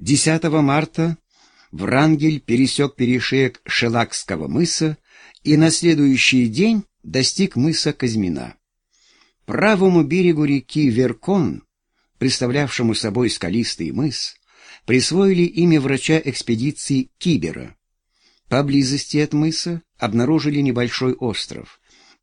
10 марта Врангель пересек перешеек Шелакского мыса и на следующий день достиг мыса Казьмина. Правому берегу реки Веркон, представлявшему собой скалистый мыс, присвоили имя врача экспедиции Кибера. Поблизости от мыса обнаружили небольшой остров.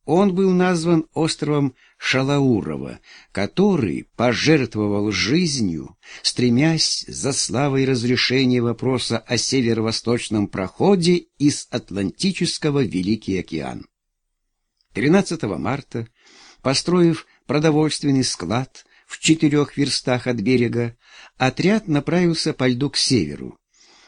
Он был назван островом Шалаурова, который пожертвовал жизнью, стремясь за славой разрешения вопроса о северо-восточном проходе из Атлантического в Великий океан. 13 марта, построив продовольственный склад в четырех верстах от берега, отряд направился по льду к северу.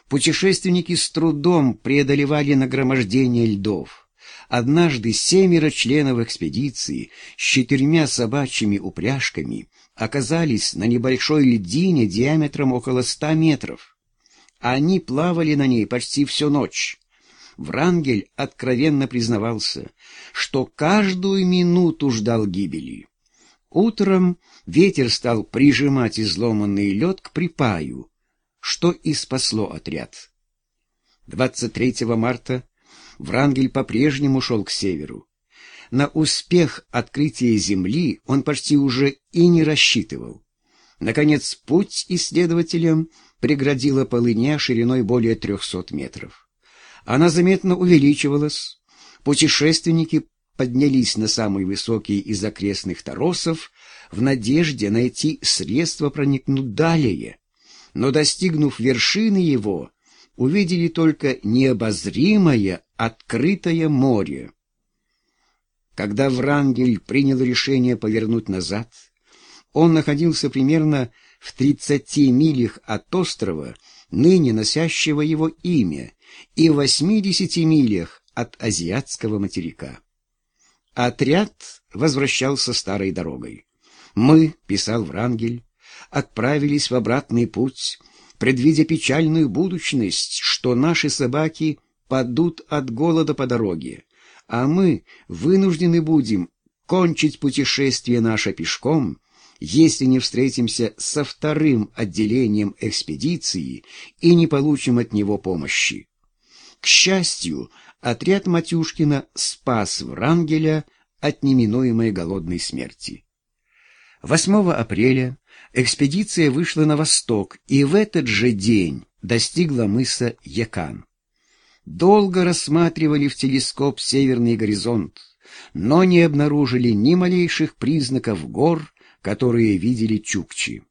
Путешественники с трудом преодолевали нагромождение льдов. Однажды семеро членов экспедиции с четырьмя собачьими упряжками оказались на небольшой льдине диаметром около ста метров. Они плавали на ней почти всю ночь. Врангель откровенно признавался, что каждую минуту ждал гибели. Утром ветер стал прижимать изломанный лед к припаю, что и спасло отряд. 23 марта Врангель по-прежнему шел к северу. На успех открытия Земли он почти уже и не рассчитывал. Наконец, путь исследователям преградила полыня шириной более трехсот метров. Она заметно увеличивалась. Путешественники поднялись на самый высокий из окрестных торосов в надежде найти средства проникнуть далее. Но, достигнув вершины его, увидели только необозримое открытое море. Когда Врангель принял решение повернуть назад, он находился примерно в 30 милях от острова, ныне носящего его имя, и в 80 милях от азиатского материка. Отряд возвращался старой дорогой. «Мы», — писал Врангель, — отправились в обратный путь, предвидя печальную будущность, что наши собаки падут от голода по дороге, а мы вынуждены будем кончить путешествие наше пешком, если не встретимся со вторым отделением экспедиции и не получим от него помощи. К счастью, отряд Матюшкина спас Врангеля от неминуемой голодной смерти. 8 апреля экспедиция вышла на восток и в этот же день достигла мыса Якан. Долго рассматривали в телескоп северный горизонт, но не обнаружили ни малейших признаков гор, которые видели чукчи.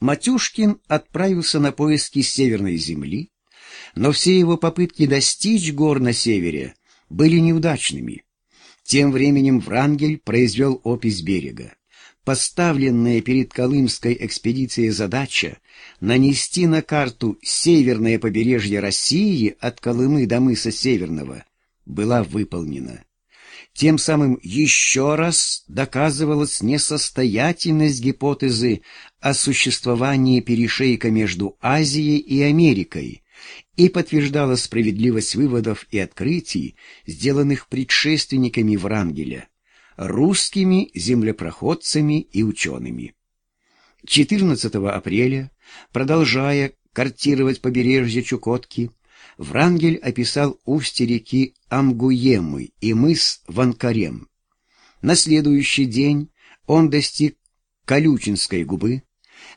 Матюшкин отправился на поиски Северной Земли, но все его попытки достичь гор на севере были неудачными. Тем временем Врангель произвел опись берега. Поставленная перед Колымской экспедицией задача нанести на карту северное побережье России от Колымы до мыса Северного была выполнена. Тем самым еще раз доказывалась несостоятельность гипотезы о существовании перешейка между Азией и Америкой, и подтверждала справедливость выводов и открытий, сделанных предшественниками Врангеля, русскими землепроходцами и учеными. 14 апреля, продолжая картировать побережье Чукотки, Врангель описал устье реки Амгуемы и мыс Ванкарем. На следующий день он достиг Колючинской губы,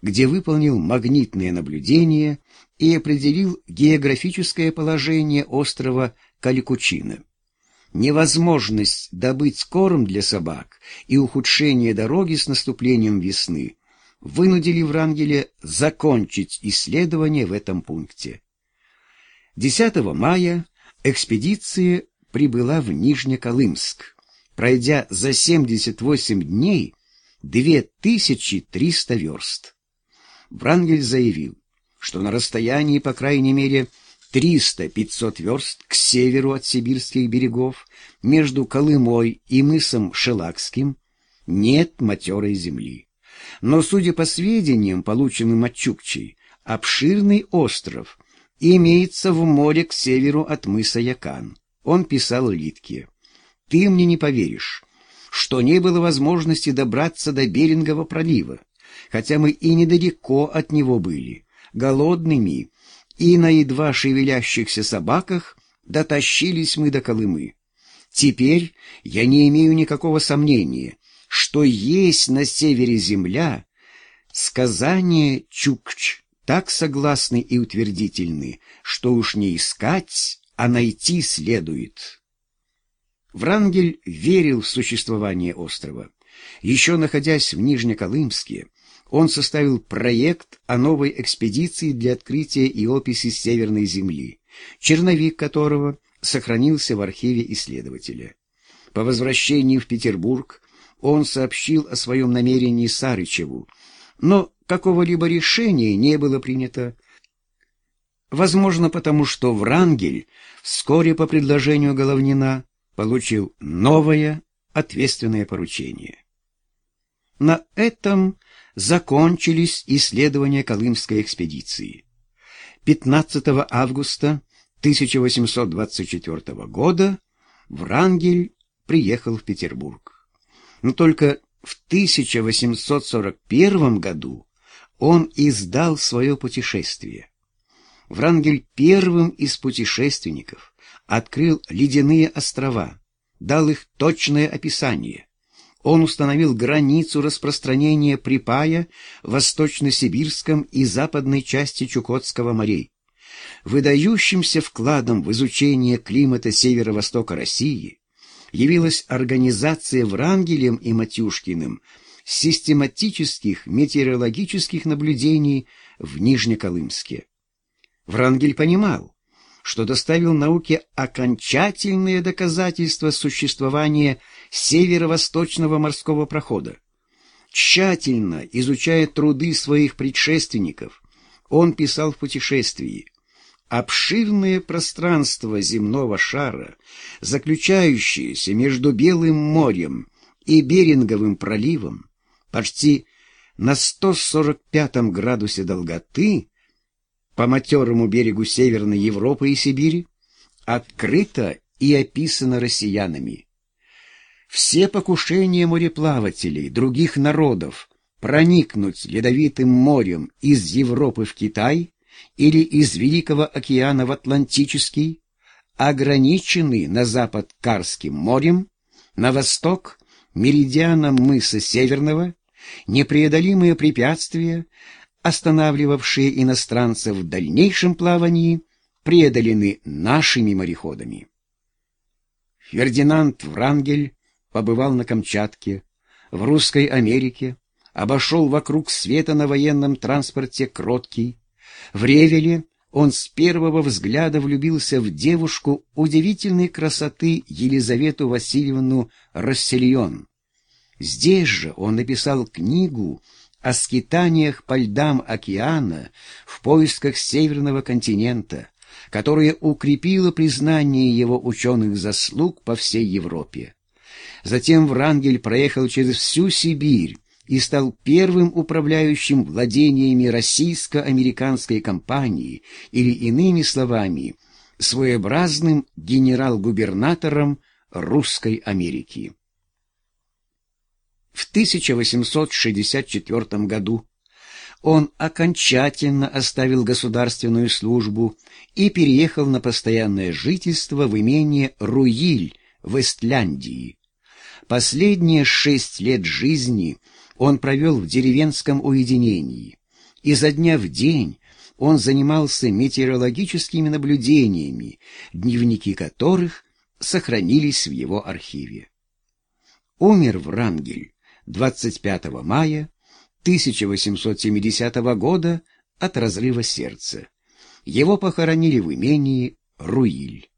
где выполнил магнитные наблюдения и определил географическое положение острова Каликучина. Невозможность добыть корм для собак и ухудшение дороги с наступлением весны вынудили Врангеля закончить исследование в этом пункте. 10 мая экспедиция прибыла в Нижнеколымск, пройдя за 78 дней 2300 верст. Врангель заявил, что на расстоянии, по крайней мере, 300-500 верст к северу от сибирских берегов, между Колымой и мысом Шелакским, нет матерой земли. Но, судя по сведениям, полученным от Чукчей, обширный остров имеется в море к северу от мыса Якан. Он писал Литке. «Ты мне не поверишь, что не было возможности добраться до Берингового пролива. хотя мы и недалеко от него были, голодными, и на едва шевелящихся собаках дотащились мы до Колымы. Теперь я не имею никакого сомнения, что есть на севере земля, сказания Чукч так согласны и утвердительны, что уж не искать, а найти следует. Врангель верил в существование острова. Еще находясь в Нижнеколымске, он составил проект о новой экспедиции для открытия и описи Северной Земли, черновик которого сохранился в архиве исследователя. По возвращении в Петербург он сообщил о своем намерении Сарычеву, но какого-либо решения не было принято. Возможно, потому что Врангель вскоре по предложению Головнина получил новое ответственное поручение. На этом закончились исследования Колымской экспедиции. 15 августа 1824 года Врангель приехал в Петербург. Но только в 1841 году он издал свое путешествие. Врангель первым из путешественников открыл ледяные острова, дал их точное описание. Он установил границу распространения припая в восточно-сибирском и западной части Чукотского морей. Выдающимся вкладом в изучение климата северо-востока России явилась организация Врангелем и Матюшкиным систематических метеорологических наблюдений в Нижнеколымске. Врангель понимал, что доставил науке окончательные доказательства существования северо-восточного морского прохода. Тщательно изучая труды своих предшественников, он писал в путешествии обширное пространство земного шара, заключающееся между Белым морем и Беринговым проливом, почти на 145 градусе долготы по матерому берегу Северной Европы и Сибири, открыто и описано россиянами. Все покушения мореплавателей других народов проникнуть ледовитым морем из Европы в Китай или из Великого океана в Атлантический ограничены на запад Карским морем, на восток меридианом мыса Северного, непреодолимые препятствия, останавливавшие иностранцев в дальнейшем плавании, преодолены нашими мореходами. Фердинанд Врангель побывал на Камчатке, в Русской Америке, обошел вокруг света на военном транспорте Кроткий. В Ревеле он с первого взгляда влюбился в девушку удивительной красоты Елизавету Васильевну Рассельон. Здесь же он написал книгу о скитаниях по льдам океана в поисках северного континента, которая укрепила признание его ученых заслуг по всей Европе. Затем Врангель проехал через всю Сибирь и стал первым управляющим владениями российско-американской компании, или, иными словами, своеобразным генерал-губернатором Русской Америки. В 1864 году он окончательно оставил государственную службу и переехал на постоянное жительство в имение Руиль в Эстляндии. Последние шесть лет жизни он провел в деревенском уединении. Изо дня в день он занимался метеорологическими наблюдениями, дневники которых сохранились в его архиве. Умер Врангель 25 мая 1870 года от разрыва сердца. Его похоронили в имении Руиль.